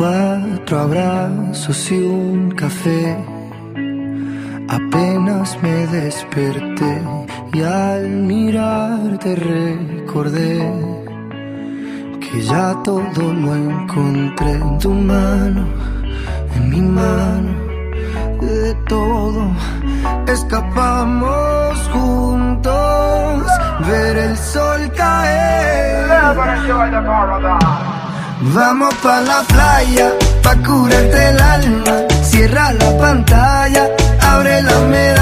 Cuatro abrazos y un café. Apenas me desperté y al mirarte recordé que ya todo lo encontré en tu mano, en mi mano, de todo escapamos juntos, ver el sol caer. Vamos pa la playa, pa curarte el alma. Cierra la pantalla, abre la medalla.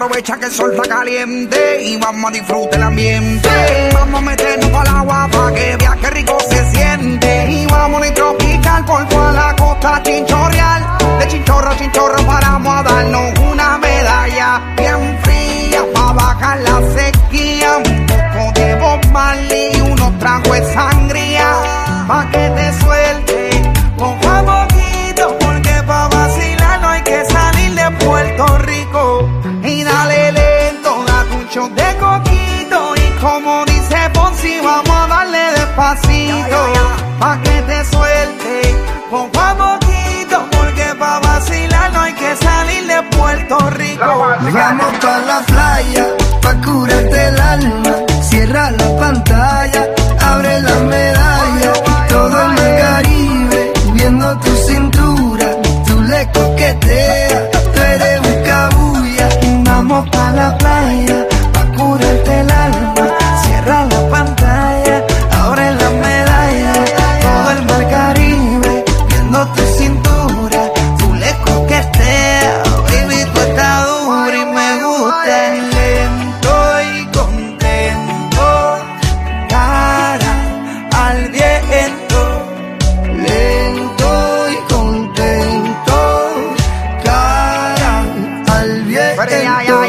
Aprovecha que el sol está caliente y vamos a disfrutar el ambiente. Vamos a meternos coquito. Y como dice Ponzi, vamos a darle despacito. Pa' que te suelte poco a poquito. Porque pa' vacilar no hay que salir de Puerto Rico. Vamos pa la playa, pa curarte el alma. Cierra la pantalla, abre la medalla. Todo en el Caribe, viendo tu cintura. Tú le coqueteas, tú eres buscabulla. Vamos pa la playa, curarte el alma. Cierra la pantalla, abre la medalla. Todo el mar Caribe, viendo tu cintura. Tú le coqueteas, baby, tú estás dura y me gusta. Lento y contento, cara al viento. Lento y contento, cara al viento.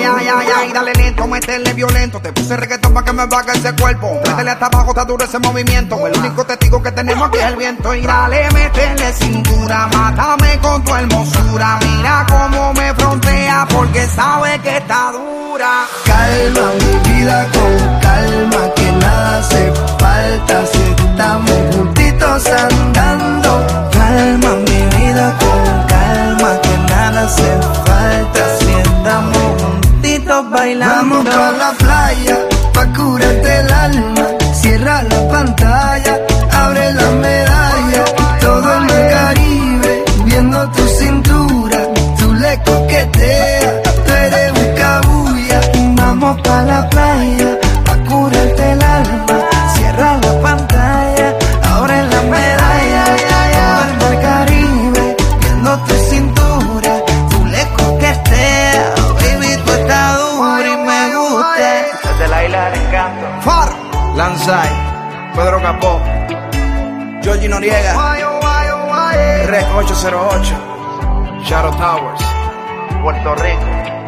Métele violento. Te puse reggaetón para que me baje ese cuerpo. Métele hasta abajo, está duro ese movimiento. El único testigo que tenemos aquí es el viento. Y dale, métele cintura, mátame con tu hermosura. Mira cómo me frontea, porque sabe que está dura. Calma mi vida con bailando. Vamos pa la playa, pa curarte el alma. Cierra la pantalla, abre la medalla. Todo en el Caribe, viendo tu cintura. Tú le coqueteas, tú eres buscabulla. Vamos pa la playa, Encanto. Far. Lanzai, Pedro Capó, Georgie Noriega, Rec 808, Shadow Towers, Puerto Rico.